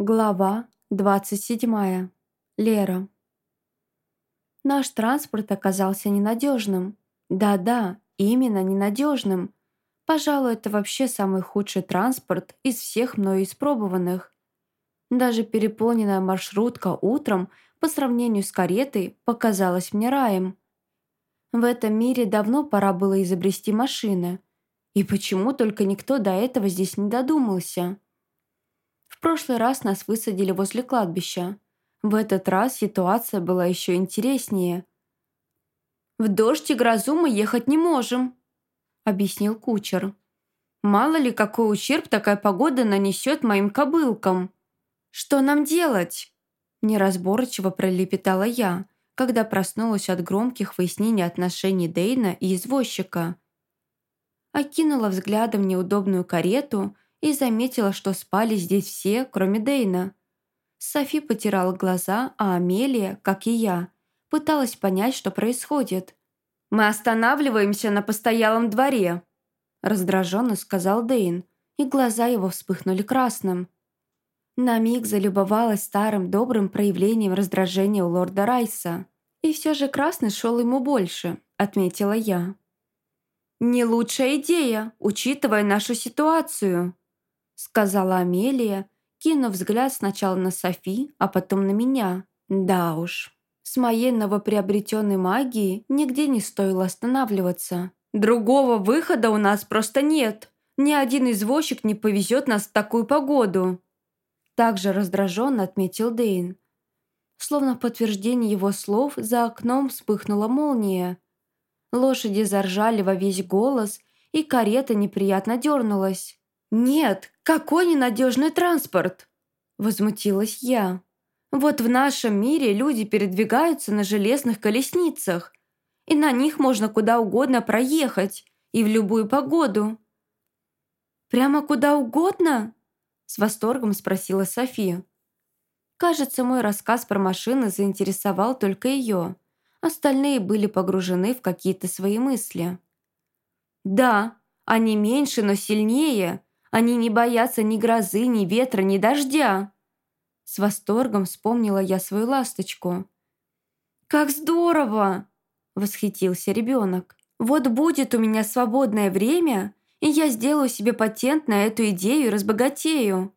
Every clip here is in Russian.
Глава 27. Лера. Наш транспорт оказался ненадежным. Да-да, именно ненадежным. Пожалуй, это вообще самый худший транспорт из всех мною испробованных. Даже переполненная маршрутка утром по сравнению с каретой показалась мне раем. В этом мире давно пора было изобрести машины. И почему только никто до этого здесь не додумался? В прошлый раз нас высадили возле кладбища. В этот раз ситуация была еще интереснее. «В дождь и грозу мы ехать не можем», — объяснил кучер. «Мало ли, какой ущерб такая погода нанесет моим кобылкам. Что нам делать?» Неразборчиво пролепетала я, когда проснулась от громких выяснений отношений Дейна и извозчика. Окинула взглядом неудобную карету — и заметила, что спали здесь все, кроме Дейна. Софи потирала глаза, а Амелия, как и я, пыталась понять, что происходит. «Мы останавливаемся на постоялом дворе», раздраженно сказал Дейн, и глаза его вспыхнули красным. На миг залюбовалась старым добрым проявлением раздражения у лорда Райса. И все же красный шел ему больше, отметила я. «Не лучшая идея, учитывая нашу ситуацию», сказала Амелия, кинув взгляд сначала на Софи, а потом на меня. Да уж, с моей новоприобретенной магией нигде не стоило останавливаться. Другого выхода у нас просто нет. Ни один извозчик не повезет нас в такую погоду. Также раздраженно отметил Дейн. Словно в подтверждение его слов за окном вспыхнула молния. Лошади заржали во весь голос, и карета неприятно дернулась. «Нет, какой ненадежный транспорт!» Возмутилась я. «Вот в нашем мире люди передвигаются на железных колесницах, и на них можно куда угодно проехать, и в любую погоду». «Прямо куда угодно?» С восторгом спросила София. Кажется, мой рассказ про машины заинтересовал только ее. Остальные были погружены в какие-то свои мысли. «Да, они меньше, но сильнее, они не боятся ни грозы, ни ветра, ни дождя. С восторгом вспомнила я свою ласточку. «Как здорово!» – восхитился ребенок. «Вот будет у меня свободное время, и я сделаю себе патент на эту идею и разбогатею».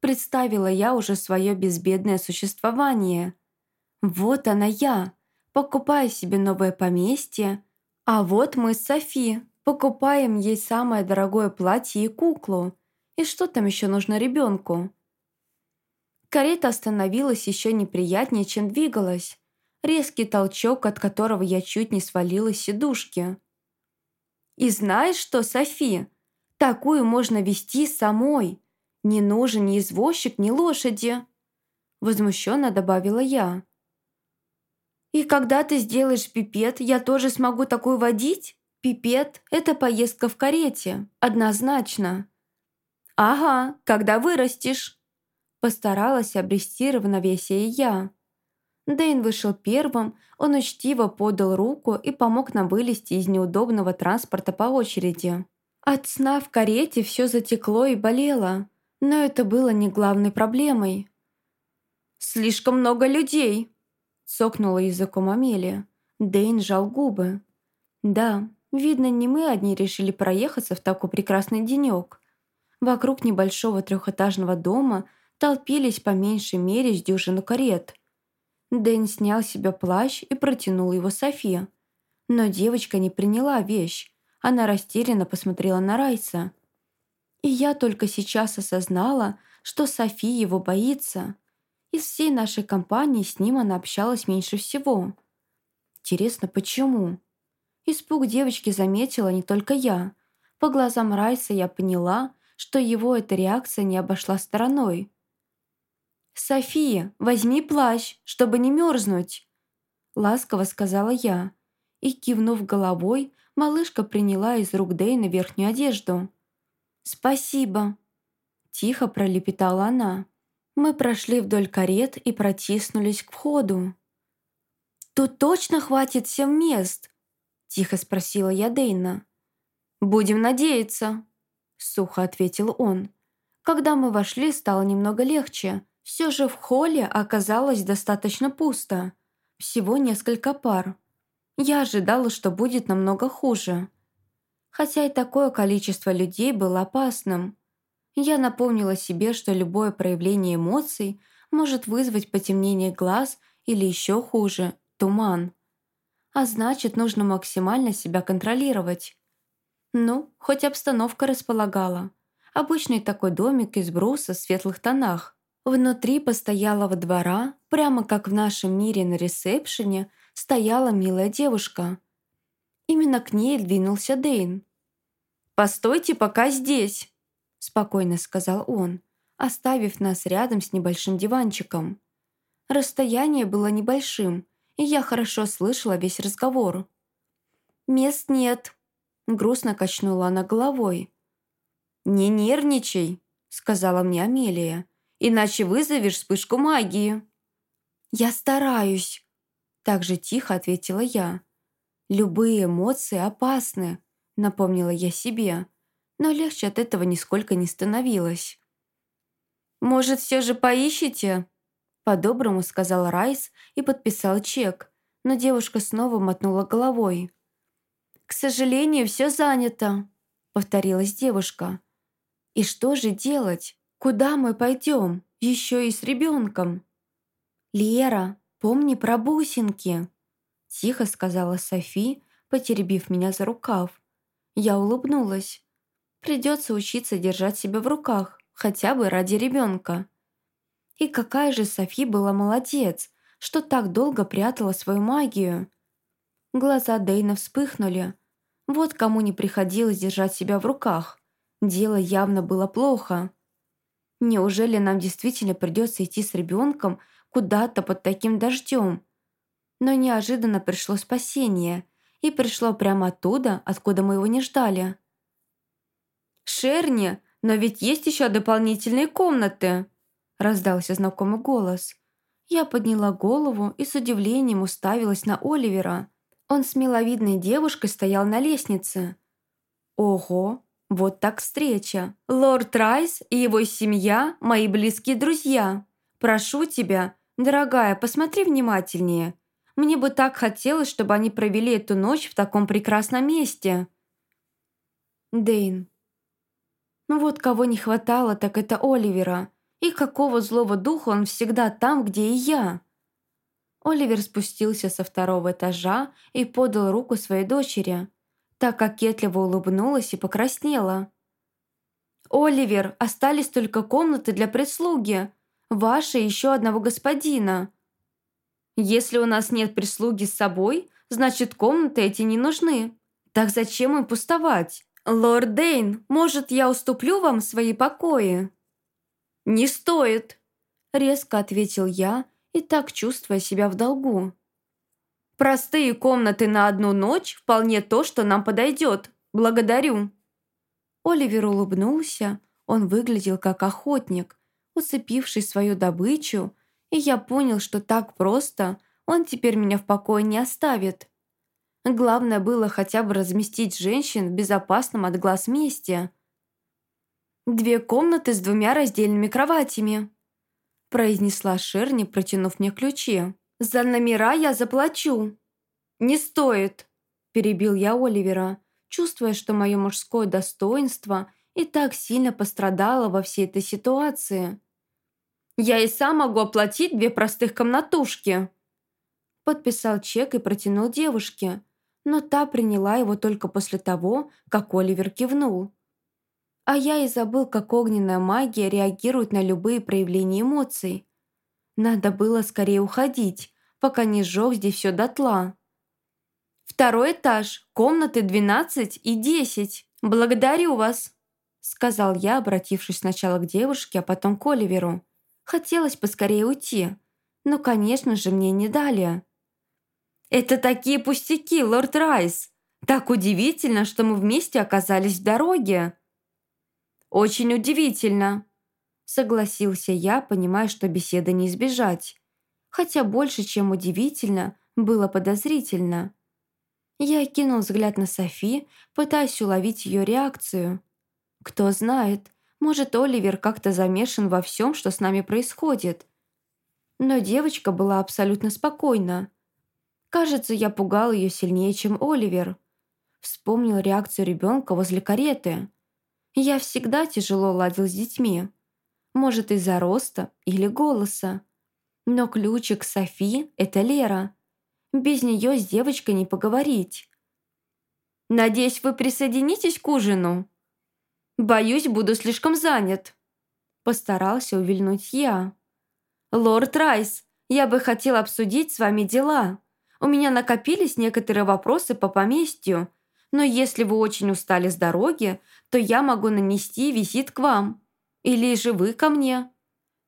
Представила я уже свое безбедное существование. Вот она я, покупаю себе новое поместье, а вот мы с Софи, Покупаем ей самое дорогое платье и куклу. И что там еще нужно ребенку? Карета остановилась еще неприятнее, чем двигалась. Резкий толчок, от которого я чуть не свалилась с сидушки. «И знаешь что, Софи? Такую можно вести самой. Не нужен ни извозчик, ни лошади!» Возмущенно добавила я. «И когда ты сделаешь пипет, я тоже смогу такую водить?» Пипет – это поездка в карете, однозначно. Ага, когда вырастешь. Постаралась обрести равновесие я. Дэйн вышел первым, он учтиво подал руку и помог нам вылезти из неудобного транспорта по очереди. От сна в карете все затекло и болело, но это было не главной проблемой. «Слишком много людей!» – цокнула языком Амелия. Дэйн жал губы. «Да, Видно, не мы одни решили проехаться в такой прекрасный денек. Вокруг небольшого трехэтажного дома толпились по меньшей мере с дюжину карет. Дэн снял себе плащ и протянул его Софи. Но девочка не приняла вещь. Она растерянно посмотрела на Райса. И я только сейчас осознала, что Софи его боится. Из всей нашей компании с ним она общалась меньше всего. Интересно, почему? Испуг девочки заметила не только я. По глазам Райса я поняла, что его эта реакция не обошла стороной. «София, возьми плащ, чтобы не мерзнуть!» Ласково сказала я. И, кивнув головой, малышка приняла из рук Дэйна верхнюю одежду. «Спасибо!» Тихо пролепетала она. Мы прошли вдоль карет и протиснулись к входу. «Тут точно хватит всем мест!» Тихо спросила я Дейна. «Будем надеяться», — сухо ответил он. Когда мы вошли, стало немного легче. Все же в холле оказалось достаточно пусто. Всего несколько пар. Я ожидала, что будет намного хуже. Хотя и такое количество людей было опасным. Я напомнила себе, что любое проявление эмоций может вызвать потемнение глаз или еще хуже – туман. А значит, нужно максимально себя контролировать. Ну, хоть обстановка располагала. Обычный такой домик из бруса в светлых тонах. Внутри постоялого двора, прямо как в нашем мире на ресепшене, стояла милая девушка. Именно к ней двинулся Дейн. «Постойте пока здесь», – спокойно сказал он, оставив нас рядом с небольшим диванчиком. Расстояние было небольшим, и я хорошо слышала весь разговор. «Мест нет», – грустно качнула она головой. «Не нервничай», – сказала мне Амелия, «иначе вызовешь вспышку магии». «Я стараюсь», – так же тихо ответила я. «Любые эмоции опасны», – напомнила я себе, но легче от этого нисколько не становилось. «Может, все же поищите?» По-доброму сказал Райс и подписал чек, но девушка снова мотнула головой. «К сожалению, все занято», — повторилась девушка. «И что же делать? Куда мы пойдем? Еще и с ребенком?» «Лера, помни про бусинки», — тихо сказала Софи, потеребив меня за рукав. Я улыбнулась. Придется учиться держать себя в руках, хотя бы ради ребенка. И какая же Софи была молодец, что так долго прятала свою магию. Глаза Дейна вспыхнули. Вот кому не приходилось держать себя в руках. Дело явно было плохо. Неужели нам действительно придется идти с ребенком куда-то под таким дождем? Но неожиданно пришло спасение, и пришло прямо оттуда, откуда мы его не ждали. «Шерни, но ведь есть еще дополнительные комнаты!» Раздался знакомый голос. Я подняла голову и с удивлением уставилась на Оливера. Он с миловидной девушкой стоял на лестнице. Ого, вот так встреча. Лорд Райс и его семья – мои близкие друзья. Прошу тебя, дорогая, посмотри внимательнее. Мне бы так хотелось, чтобы они провели эту ночь в таком прекрасном месте. Дейн. Ну вот кого не хватало, так это Оливера. И какого злого духа он всегда там, где и я? Оливер спустился со второго этажа и подал руку своей дочери. Так кокетливо улыбнулась и покраснела. «Оливер, остались только комнаты для прислуги. Ваши и еще одного господина». «Если у нас нет прислуги с собой, значит, комнаты эти не нужны. Так зачем им пустовать? Лорд Дейн, может, я уступлю вам свои покои?» «Не стоит!» – резко ответил я и так чувствуя себя в долгу. «Простые комнаты на одну ночь – вполне то, что нам подойдет. Благодарю!» Оливер улыбнулся, он выглядел как охотник, уцепивший свою добычу, и я понял, что так просто он теперь меня в покое не оставит. Главное было хотя бы разместить женщин в безопасном от глаз месте – «Две комнаты с двумя раздельными кроватями», произнесла Шерни, протянув мне ключи. «За номера я заплачу». «Не стоит», перебил я Оливера, чувствуя, что мое мужское достоинство и так сильно пострадало во всей этой ситуации. «Я и сам могу оплатить две простых комнатушки», подписал чек и протянул девушке, но та приняла его только после того, как Оливер кивнул. А я и забыл, как огненная магия реагирует на любые проявления эмоций. Надо было скорее уходить, пока не сжег здесь все дотла. «Второй этаж, комнаты 12 и 10. Благодарю вас», сказал я, обратившись сначала к девушке, а потом к Оливеру. Хотелось поскорее уйти, но, конечно же, мне не дали. «Это такие пустяки, лорд Райс! Так удивительно, что мы вместе оказались в дороге!» «Очень удивительно», — согласился я, понимая, что беседы не избежать. Хотя больше, чем удивительно, было подозрительно. Я кинул взгляд на Софи, пытаясь уловить ее реакцию. Кто знает, Может, Оливер как-то замешан во всем, что с нами происходит. Но девочка была абсолютно спокойна. Кажется, я пугал ее сильнее, чем Оливер. Вспомнил реакцию ребенка возле кареты. Я всегда тяжело ладил с детьми. Может, из-за роста или голоса. Но ключик Софи – это Лера. Без нее с девочкой не поговорить. «Надеюсь, вы присоединитесь к ужину?» «Боюсь, буду слишком занят». Постарался увильнуть я. «Лорд Райс, я бы хотел обсудить с вами дела. У меня накопились некоторые вопросы по поместью, но если вы очень устали с дороги, то я могу нанести визит к вам. Или же вы ко мне?»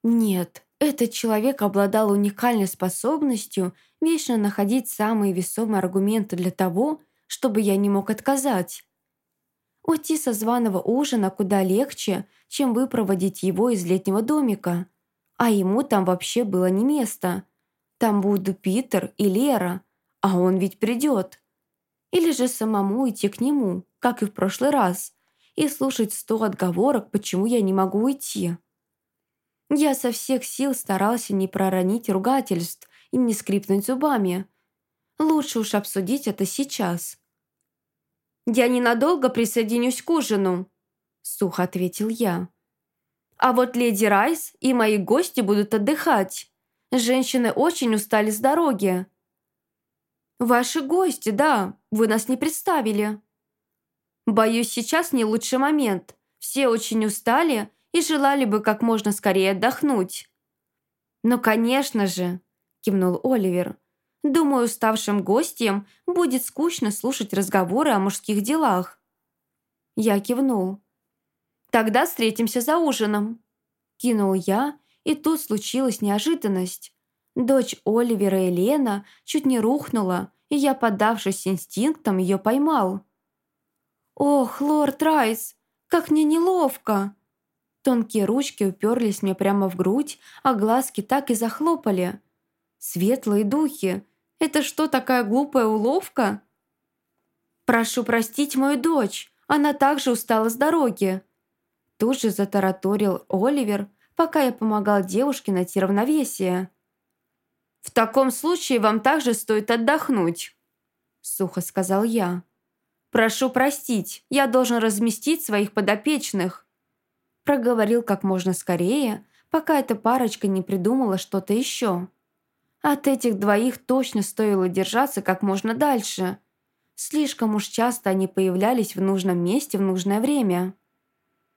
«Нет, этот человек обладал уникальной способностью вечно находить самые весомые аргументы для того, чтобы я не мог отказать. Уйти со званого ужина куда легче, чем выпроводить его из летнего домика. А ему там вообще было не место. Там будут Питер и Лера, а он ведь придет. Или же самому идти к нему, как и в прошлый раз, и слушать сто отговорок, почему я не могу уйти. Я со всех сил старался не проронить ругательств и не скрипнуть зубами. Лучше уж обсудить это сейчас. «Я ненадолго присоединюсь к ужину», — сухо ответил я. «А вот леди Райс и мои гости будут отдыхать. Женщины очень устали с дороги». «Ваши гости, да, вы нас не представили». «Боюсь, сейчас не лучший момент. Все очень устали и желали бы как можно скорее отдохнуть». «Ну, конечно же», – кивнул Оливер. «Думаю, уставшим гостям будет скучно слушать разговоры о мужских делах». Я кивнул. «Тогда встретимся за ужином», – кинул я, и тут случилась неожиданность. Дочь Оливера Елена чуть не рухнула, и я, поддавшись инстинктам, ее поймал. «Ох, лорд Райс, как мне неловко!» Тонкие ручки уперлись мне прямо в грудь, а глазки так и захлопали. «Светлые духи! Это что, такая глупая уловка?» «Прошу простить мою дочь, она также устала с дороги!» Тут же затараторил Оливер, пока я помогал девушке найти равновесие. «В таком случае вам также стоит отдохнуть», — сухо сказал я. «Прошу простить, я должен разместить своих подопечных». Проговорил как можно скорее, пока эта парочка не придумала что-то еще. От этих двоих точно стоило держаться как можно дальше. Слишком уж часто они появлялись в нужном месте в нужное время.